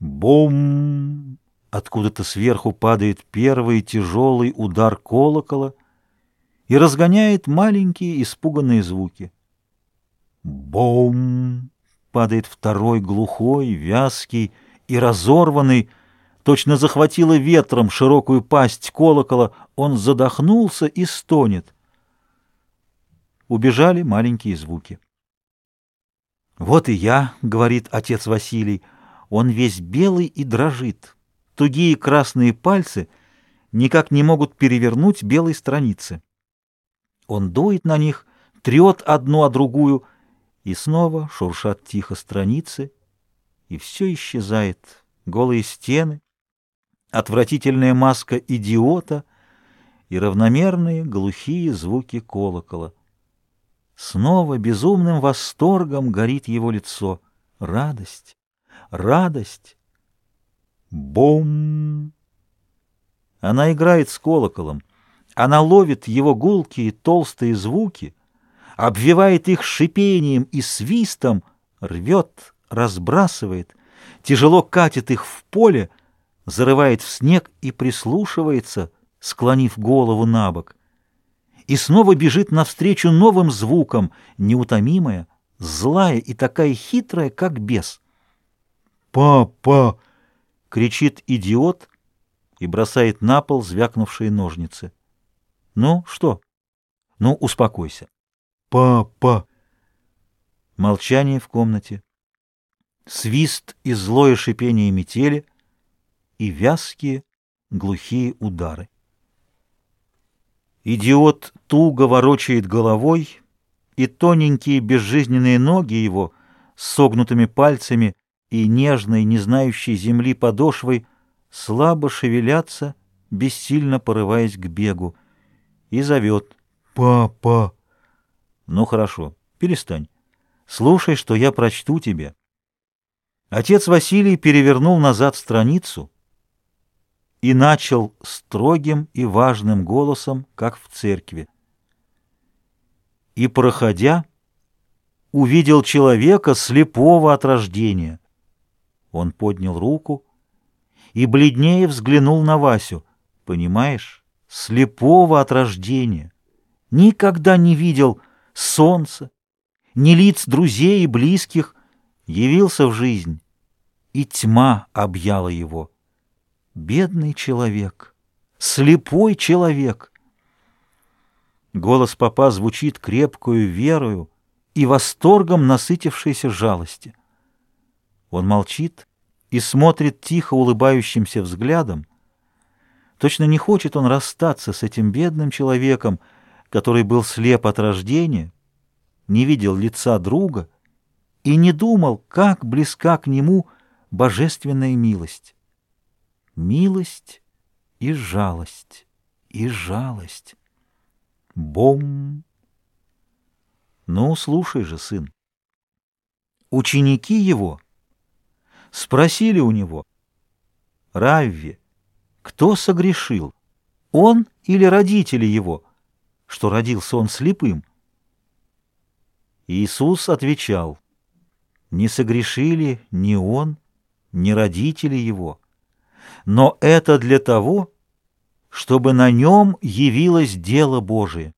Бум! Откуда-то сверху падает первый тяжелый удар колокола и разгоняет маленькие испуганные звуки. Бум! Падает второй глухой, вязкий и разорванный, точно захватило ветром широкую пасть колокола, он задохнулся и стонет. Убежали маленькие звуки. «Вот и я», — говорит отец Василий, — «он весь белый и дрожит. Тугие красные пальцы никак не могут перевернуть белые страницы. Он дует на них, трет одну о другую, и снова шуршат тихо страницы, и все исчезает. Голые стены, отвратительная маска идиота и равномерные глухие звуки колокола. Снова безумным восторгом горит его лицо. Радость, радость. Бум! Она играет с колоколом. Она ловит его гулкие толстые звуки, обвивает их шипением и свистом, рвет, разбрасывает, тяжело катит их в поле, зарывает в снег и прислушивается, склонив голову на бок и снова бежит навстречу новым звукам, неутомимая, злая и такая хитрая, как бес. «Папа!» — кричит идиот и бросает на пол звякнувшие ножницы. «Ну, что? Ну, успокойся». «Папа!» Молчание в комнате, свист и злое шипение метели и вязкие глухие удары. Идиот туго ворочает головой, и тоненькие безжизненные ноги его с согнутыми пальцами и нежной, не знающей земли подошвой слабо шевелятся, бессильно порываясь к бегу, и зовет «Папа!» «Ну хорошо, перестань. Слушай, что я прочту тебе». Отец Василий перевернул назад страницу — и начал строгим и важным голосом, как в церкви. И, проходя, увидел человека слепого от рождения. Он поднял руку и бледнее взглянул на Васю. Понимаешь, слепого от рождения. Никогда не видел солнца, ни лиц друзей и близких, явился в жизнь, и тьма объяла его. Бедный человек, слепой человек. Голос папа звучит крепкую верою и восторгом насытившейся жалости. Он молчит и смотрит тихо улыбающимся взглядом. Точно не хочет он расстаться с этим бедным человеком, который был слеп от рождения, не видел лица друга и не думал, как близка к нему божественная милость милость и жалость, и жалость. Бом! Ну, слушай же, сын. Ученики его спросили у него, Равви, кто согрешил, он или родители его, что родился он слепым? Иисус отвечал, не согрешили ни он, ни родители его, но это для того, чтобы на нем явилось дело Божие.